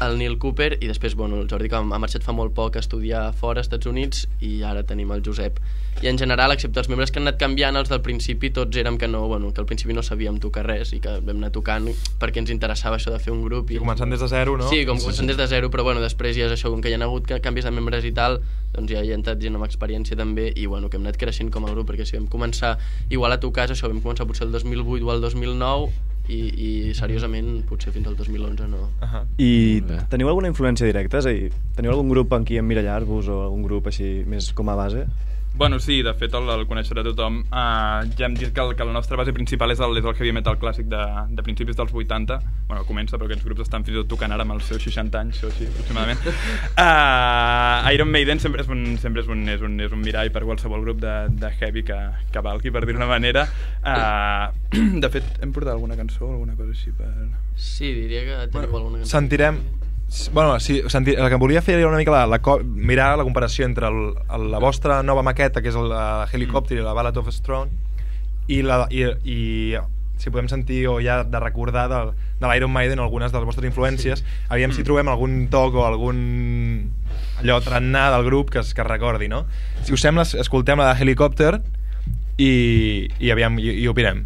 el Neil Cooper i després bueno, el Jordi que ha marxat fa molt poc a estudiar fora, als Estats Units i ara tenim el Josep i en general, excepte els membres que han anat canviant els del principi tots érem que no, bueno, que al principi no sabíem tocar res i que vam anar tocant perquè ens interessava això de fer un grup i, I començant des de zero, no? Sí, com Sí, començant sí. des de zero, però bueno, després ja és això, com que hi ha hagut ca- canvis de membres i tal, doncs ja hi ha entrat gent amb experiència també, i bueno, que hem anat creixent com a grup, perquè si vam començar igual a tocar, és això, vam començar potser el 2008 o el 2009, i, i seriosament potser fins al 2011 no. Uh -huh. I teniu alguna influència directa? És a dir, teniu algun grup en qui emmirallar-vos o algun grup així més com a base? Bueno, sí, de fet el, el coneixerà tothom. Uh, ja hem dit que, el, que la nostra base principal és el, és el heavy metal clàssic de, de principis dels 80. Bueno, comença, però aquests grups estan fins i tot tocant ara amb els seus 60 anys o així, aproximadament. Uh, Iron Maiden sempre és un, sempre és un, és un, és un mirall per qualsevol grup de, de heavy que, que valgui, per dir-ho manera. Uh, de fet, hem portat alguna cançó o alguna cosa així per... Sí, diria que teniu alguna cançó. Sentirem... Bueno, sí, sentir, el que volia fer era una mica la, la, mirar la comparació entre el, el, la vostra nova maqueta, que és el uh, Helicopter i la Ballad of Strong, i, la, i, i si podem sentir o ja de recordar de, de l'Iron Maiden algunes de les vostres influències, sí. aviam si trobem algun toc o algun allò trenà del grup que es, que es recordi, no? Si us sembla, es- escoltem la de Helicopter i, i aviam, i, i opinem.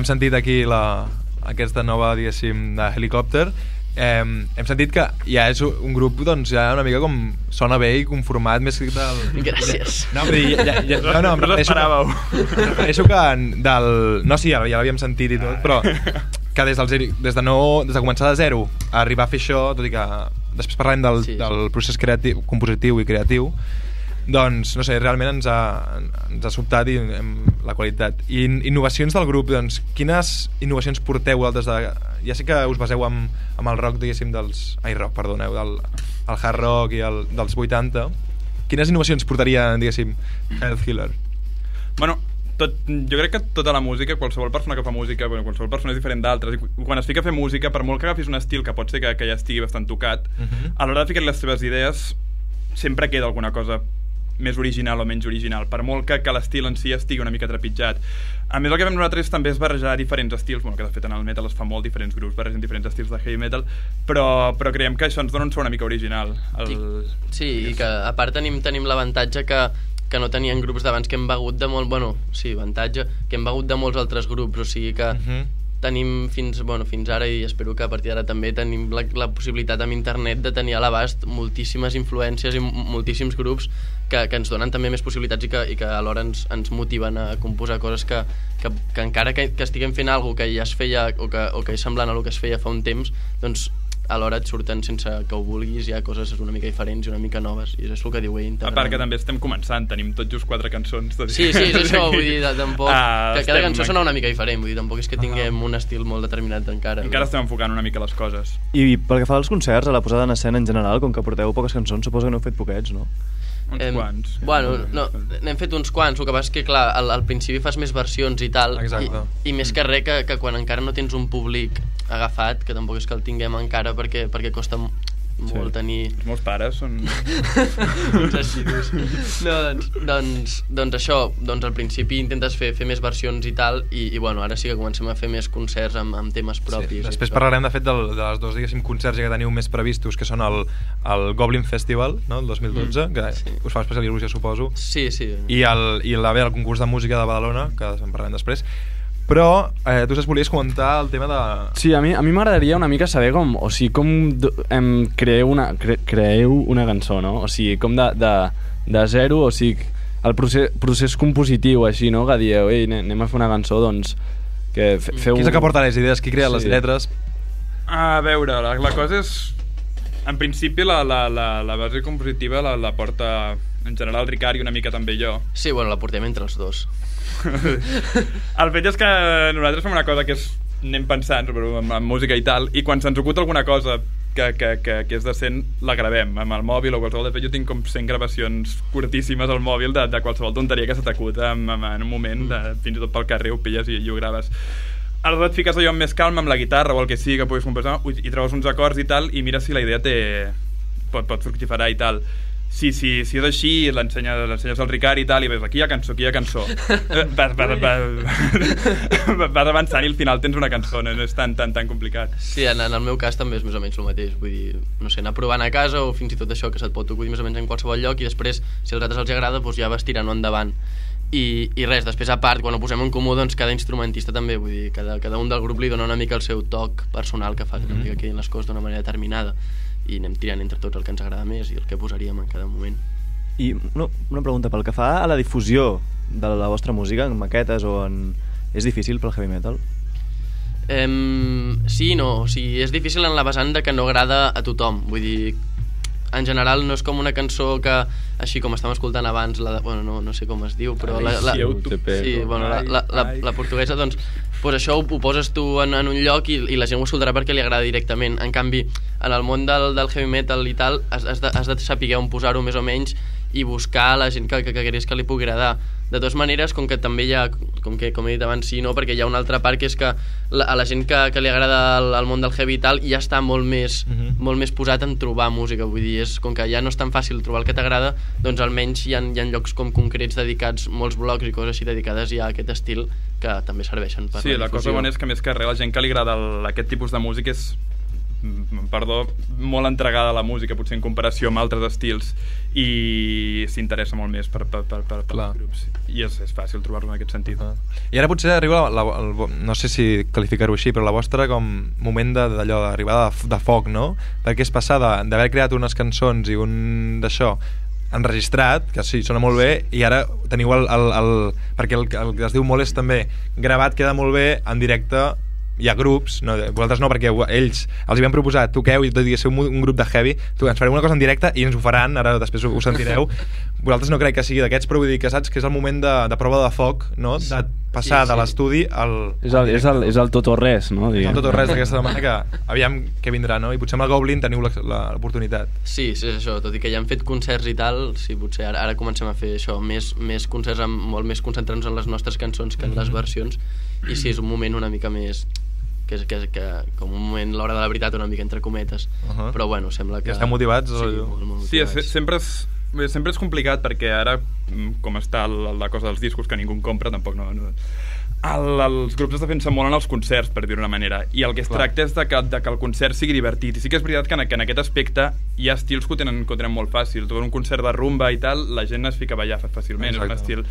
Hem sentit aquí la, aquesta nova, diguéssim, de helicòpter. Eh, hem sentit que ja és un grup doncs, ja una mica com sona bé i conformat més que del... Gràcies. No, però ja, ja, ja, no, no, em No refereixo, l'esperàveu. em refereixo que del... No, sí, ja, ja l'havíem sentit i tot, però que des, del zero, des, de no, des de començar de zero a arribar a fer això, tot i que després parlem del, sí. del procés creatiu, compositiu i creatiu, doncs, no sé, realment ens ha, ens ha sobtat i, em, la qualitat. I in- innovacions del grup, doncs, quines innovacions porteu des de... Ja sé que us baseu amb, amb el rock, diguéssim, dels... Ai, rock, perdoneu, del el hard rock i el, dels 80. Quines innovacions portaria, diguéssim, Health Healer? Bueno, tot, jo crec que tota la música, qualsevol persona que fa música, bueno, qualsevol persona és diferent d'altres, i quan es fica a fer música, per molt que agafis un estil que pot ser que, que ja estigui bastant tocat, Mhm. a l'hora de ficar les teves idees sempre queda alguna cosa més original o menys original, per molt que, que l'estil en si estigui una mica trepitjat. A més, el que fem nosaltres també és barrejar diferents estils, bueno, que de fet en el metal es fa molt, diferents grups barregen diferents estils de heavy metal, però, però creiem que això ens dona un so una mica original. El... Sí, i que a part tenim, tenim l'avantatge que, que no tenien grups d'abans que hem begut de molt... Bueno, sí, avantatge, que hem begut de molts altres grups, o sigui que tenim fins, bueno, fins ara i espero que a partir d'ara també tenim la, la possibilitat amb internet de tenir a l'abast moltíssimes influències i moltíssims grups que, que ens donen també més possibilitats i que, i que alhora ens, ens motiven a composar coses que, que, que encara que, que estiguem fent alguna que ja es feia o que, o que és semblant a el que es feia fa un temps doncs alhora et surten sense que ho vulguis hi ha coses una mica diferents i una mica noves i és el que diu ell A part que també estem començant, tenim tot just quatre cançons. Tot Sí, sí, és això, vull dir, de- tampoc... Ah, que cada cançó sona una mica diferent, vull dir, tampoc és que tinguem un estil molt determinat encara. Encara estem enfocant una mica les coses. I pel que fa als concerts, a la posada en escena en general, com que porteu poques cançons, suposo que n'heu fet poquets, no? Uns Em, quants. Bueno, no, n'hem fet uns quants, el que passa és que, clar, al, al principi fas més versions i tal, Exacte. i, i més que res que, que quan encara no tens un públic agafat, que tampoc és que el tinguem encara perquè, perquè costa m- molt tenir... Els meus pares són... uns assidus. No, doncs, doncs, doncs això, doncs al principi intentes fer, fer més versions i tal, i, i bueno, ara sí que comencem a fer més concerts amb, amb temes propis. i Després això. parlarem, de fet, del, de les dos, diguéssim, concerts que teniu més previstos, que són el, el Goblin Festival, no?, el 2012, mm, que sí. us fa especial il·lusió, suposo. Sí, sí. I el, i la, bé, el concurs de música de Badalona, que en parlarem després. Però eh, tu saps, volies comentar el tema de... Sí, a mi a mi m'agradaria una mica saber com, o sigui, com em creeu una cre, creeu una cançó, no? O sigui, com de, de, de zero, o sigui, el procés, procés compositiu així, no? Que dieu, ei, ane- anem a fer una cançó, doncs que fe, feu... Qui és el que porta les idees? Qui crea les Sí. lletres? A veure, la, la cosa és... En principi, la, la, la, la base compositiva la, la porta en general Ricard i una mica també jo. Sí, bueno, la portem entre els dos. El fet és que nosaltres fem una cosa que és anem pensant sobre amb, amb música i tal, i quan se'ns oculta alguna cosa que, que, que, que és decent, la gravem amb el mòbil o qualsevol. De fet, jo tinc com 100 gravacions curtíssimes al mòbil de, de qualsevol tonteria que se t'acuta en, en, en un moment, de, fins i tot pel carrer ho pilles i, i ho graves. Aleshores et fiques allò amb més calma, amb la guitarra o el que sigui que puguis composar, i i trobes uns acords i tal, i mires si la idea té... pot, pot fructificar i tal. Si, si, si és així, l'ensenyes al Ricard i tal, i ves, aquí hi ha cançó, aquí hi ha cançó. Eh, vas, vas, vas, vas avançant i al final tens una cançó, no és tan, tan, tan complicat. Sí, en, en el meu cas també és més o menys el mateix. Vull dir, no sé, anar provant a casa o fins i tot això que se't pot acudir més o menys en qualsevol lloc i després, si als altres els agrada, doncs ja vas tirant-ho endavant. I, I res, després a part, quan ho posem en comú, doncs cada instrumentista també, vull dir, cada, cada un del grup li dona una mica el seu toc personal que fa que una mica quedin les coses d'una manera determinada i anem tirant entre tots el que ens agrada més i el que posaríem en cada moment. I una, una pregunta, pel que fa a la difusió de la vostra música, en maquetes o en... És difícil pel heavy metal? Em, sí no, o sigui, és difícil en la vessant de que no agrada a tothom, vull dir, en general no és com una cançó que, així com estàvem escoltant abans, la, de- bueno, no, no sé com es diu, però la, la, Ai, UTP. sí, bueno, la, la, la, la portuguesa, doncs, pues això ho, ho poses tu en, en un lloc i, i la gent ho escoltarà perquè li agrada directament. En canvi, en el món del, del heavy metal i tal, has, has, de, has de saber on posar-ho més o menys i buscar la gent que, que, que creus que li pugui agradar. De totes maneres, com que també hi ha, com, que, com he dit abans, sí, no, perquè hi ha una altra part que és que la, a la gent que, que li agrada el, el món del heavy i tal ja està molt més, Mhm. molt més posat en trobar música, vull dir, és, com que ja no és tan fàcil trobar el que t'agrada, doncs almenys hi ha, hi ha llocs com concrets dedicats, molts blogs i coses així dedicades ja a aquest estil que també serveixen per Sí, la cosa difusió. bona és que més que res la gent que li agrada el, aquest tipus de música és perdó, molt entregada a la música, potser en comparació amb altres estils, i s'interessa molt més per, per, per, per, per els grups. I és, és fàcil trobar-lo en aquest sentit. Uh I ara potser arriba, la, la, el, no sé si qualificar-ho així, però la vostra com moment de- d'allò d'arribada de, de foc, no? Perquè és passar de- d'haver creat unes cançons i un d'això enregistrat, que sí, sona molt bé, i ara teniu el... el, el perquè el, el que es diu molt és també gravat queda molt bé, en directe hi ha grups, no, vosaltres no, perquè ells els hi van proposar, toqueu i tot i ser un, un grup de heavy, tu, ens fareu una cosa en directe i ens ho faran, ara després ho, ho sentireu. vosaltres no crec que sigui d'aquests, però vull dir que saps que és el moment de, de prova de foc, no? De passar Sí, de sí. l'estudi al... És el, és, el, és el tot o res, no? El tot o res d'aquesta setmana que aviam què vindrà, no? I potser amb el Goblin teniu l'oportunitat. Sí, sí, és això, tot i que ja han fet concerts i tal, sí, potser ara, ara comencem a fer això, més, més concerts amb, molt més concentrant-nos en les nostres cançons que en les Mhm. versions, i sí, és un moment una mica més que és, que, és- que, com un moment, l'hora de la veritat, una mica entre cometes, Uh -huh. però bueno, sembla que... I estan motivats? Sí, o- molt, molt Sí, motivats. sempre és, sempre és complicat perquè ara, mm, com està la, la cosa dels discos que ningú compra, tampoc no... no el, els grups es defensen molt en els concerts, per dir-ho d'una manera, i el que es Clar. tracta és de que, de que el concert sigui divertit. I sí que és veritat que en, que en aquest aspecte hi ha estils que ho tenen, que ho tenen molt fàcil. Tu en un concert de rumba i tal, la gent es fica a ballar fàcilment, és un Exacte. estil...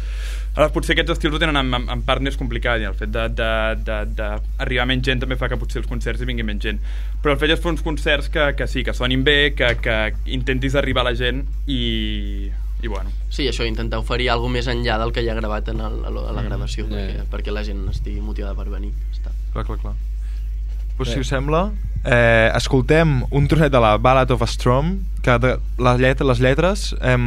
Ara, potser aquests estils ho tenen en, en, en part més complicat, i el fet d'arribar menys gent també fa que potser els concerts hi vingui menys gent. Però el fet és fer uns concerts que, que sí, que sonin bé, que, que intentis arribar a la gent i, i bueno. Sí, això, intentar oferir alguna més enllà del que ja ha gravat en el, a la- la gravació, Mm. perquè, perquè la gent estigui motivada per venir. Està. Clar, clar, clar. Pues, si us sembla, eh, escoltem un trosset de la Ballad of a Storm, que de, les, lletres, les lletres eh,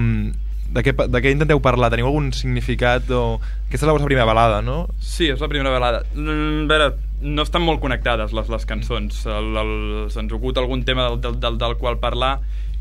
de, què, de què intenteu parlar? Teniu algun significat? O... Aquesta és la vostra primera balada, no? Sí, és la primera velada. Mm, A veure, no estan molt connectades les, les cançons. El, el, se'ns oculta algun tema del, del, del, del qual parlar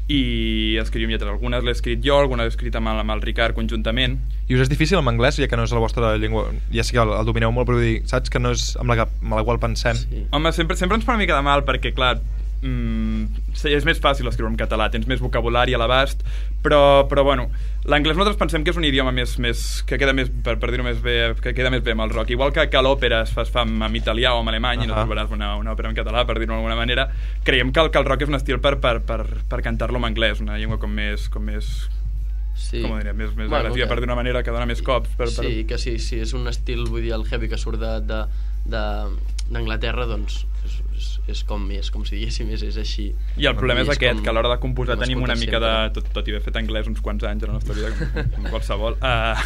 i escrivim lletres. Algunes l'he escrit jo, algunes l'he escrit amb el, amb el Ricard conjuntament. I us és difícil amb anglès, ja que no és la vostra llengua... Ja sé que el, el domineu molt, però vull dir, saps que no és amb la, que, amb la qual pensem. Sí. Home, sempre, sempre ens fa una mica de mal perquè, clar, mm, sí, és més fàcil escriure en català, tens més vocabulari a l'abast, però, però bueno, l'anglès nosaltres pensem que és un idioma més, més que queda més, per, per dir-ho més bé, que queda més bé amb el rock. Igual que, que l'òpera es fa, es fa en, italià o en alemany, uh -huh. i no trobaràs una, una òpera en català, per dir-ho d'alguna manera, creiem que el, que el rock és un estil per, per, per, per cantar-lo en anglès, una llengua com més, com més Sí. com diria, més, més Bueno, agressiva, que- per d'una manera, que dona més cops. Per, per... Sí, que sí, sí, és un estil, vull dir, el heavy que surt de- de- d'Anglaterra, doncs és, és, és com més, com si diguéssim, és, és així. I el problema és I aquest, com- que a l'hora de composar com tenim una mica de... Tot, tot i haver fet anglès uns quants anys a la nostra vida, com, com qualsevol, uh,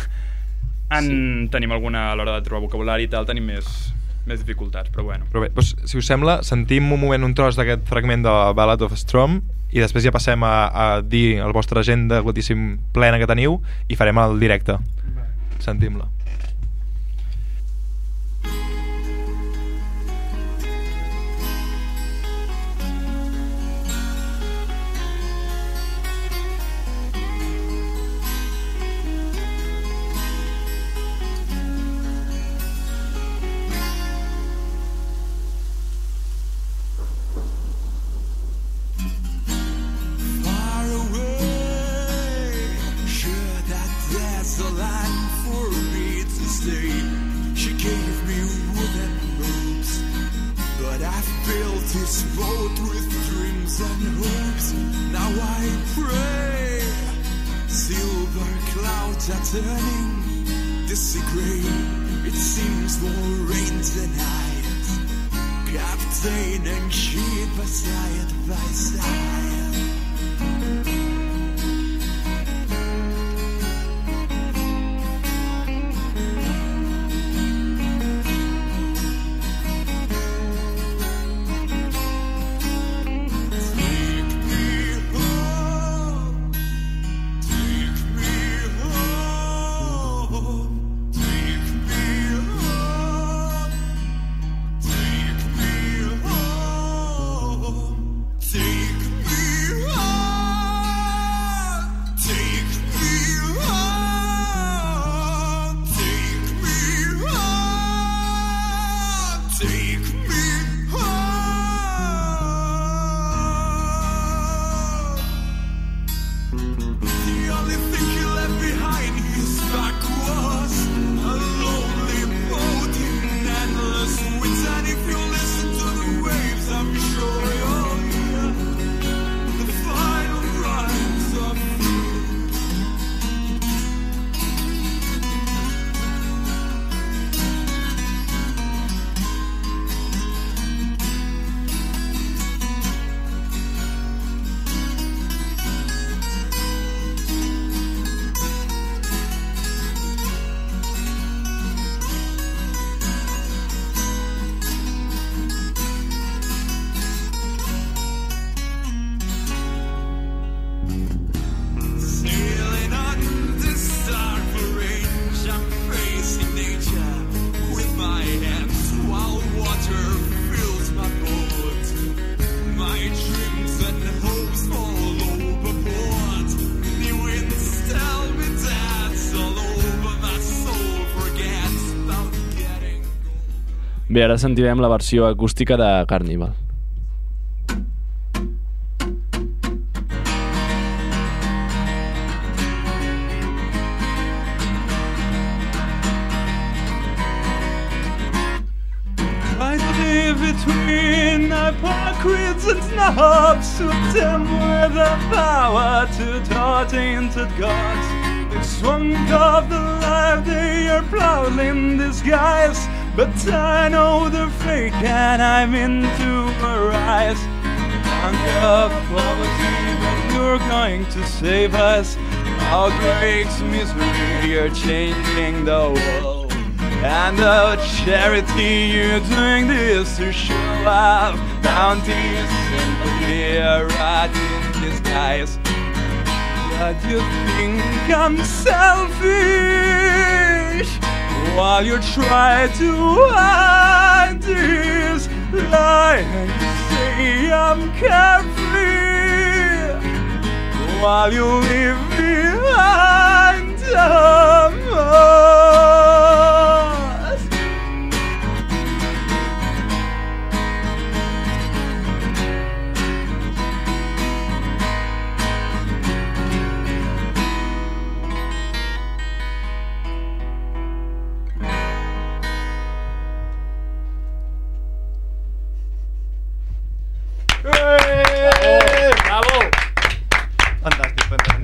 en, sí. tenim alguna, a l'hora de trobar vocabulari i tal, tenim més, més dificultats, però bueno. Però bé, doncs, si us sembla, sentim un moment un tros d'aquest fragment de la Ballad of a Storm i després ja passem a, a dir el vostre agenda glotíssim plena que teniu i farem el directe. Sentim-la. Clouds are turning gray. It seems more rain tonight. Captain and ship are side by side. Bé, ara sentirem la versió acústica de Carnival. Between hypocrites and snobs who attempt with the power to taught tainted gods. They swung off the life they are proudly disguise, but I know they're fake and I'm into her eyes. Hunger, poverty, but you're going to save us. Our great misery, you're changing the world. And the charity you're doing this to show off bounty, sympathy, right in disguise. But you think I'm selfish while you try to hide this lie. And say I'm carefree while you leave behind a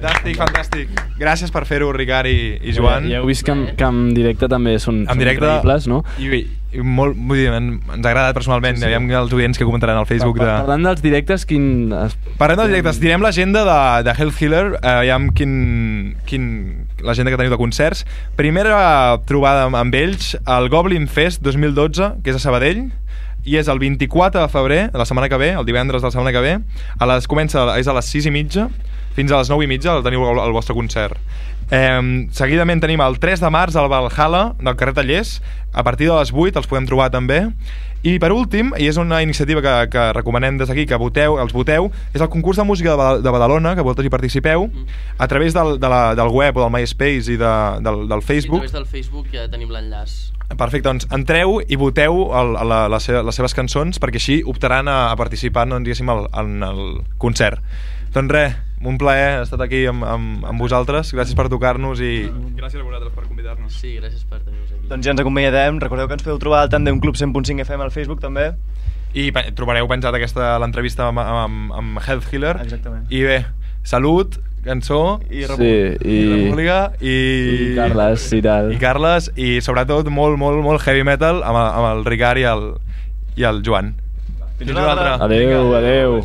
Fantàstic, fantàstic. Gràcies per fer-ho, Ricard i, i Joan. Ja heu vist que, que en directe també són, en són directe increïbles, no? i, i molt, vull dir, en- ens ha agradat personalment sí. aviam els oients que comentaran al Facebook de... Parlant dels directes, quin... Parlem dels directes, direm l'agenda de, de Health Healer, eh, aviam quin, quin, l'agenda que teniu de concerts. Primera trobada amb, amb ells, el Goblin Fest 2012, que és a Sabadell, i és el 24 de febrer de la setmana que ve, el divendres de la setmana que ve, a les, comença, és a les 6 i mitja, fins a les 9 i mitja teniu el, el vostre concert. Eh, seguidament tenim el 3 de març al Valhalla del carrer Tallers a partir de les 8 els podem trobar també i per últim, i és una iniciativa que, que recomanem des d'aquí, que voteu, els voteu és el concurs de música de, Bada- de Badalona que vosaltres hi participeu a través del, de la, del web o del MySpace i de, del, del A Facebook través del Facebook ja tenim l'enllaç. Perfecte, doncs entreu i voteu el, la, la seva, les seves cançons perquè així optaran a, a participar doncs, diguéssim, al, en el concert. Doncs res, un plaer estar aquí amb, amb, amb vosaltres, gràcies per tocar-nos i... Gràcies a vosaltres per convidar-nos. Sí, gràcies per tenir-nos aquí. Doncs ja ens acomiadem. Recordeu que ens podeu trobar al Tandem Club 100.5 FM al Facebook també. I trobareu penjat aquesta l'entrevista amb, amb, amb Health Healer. Exactament. I bé, salut, cançó i Sí, i- república i, i Carles i tal. i Carles i sobretot molt, molt, molt heavy metal amb, el- amb el Ricard i el, i el Joan. Fins, una altra. Adeu, adeu.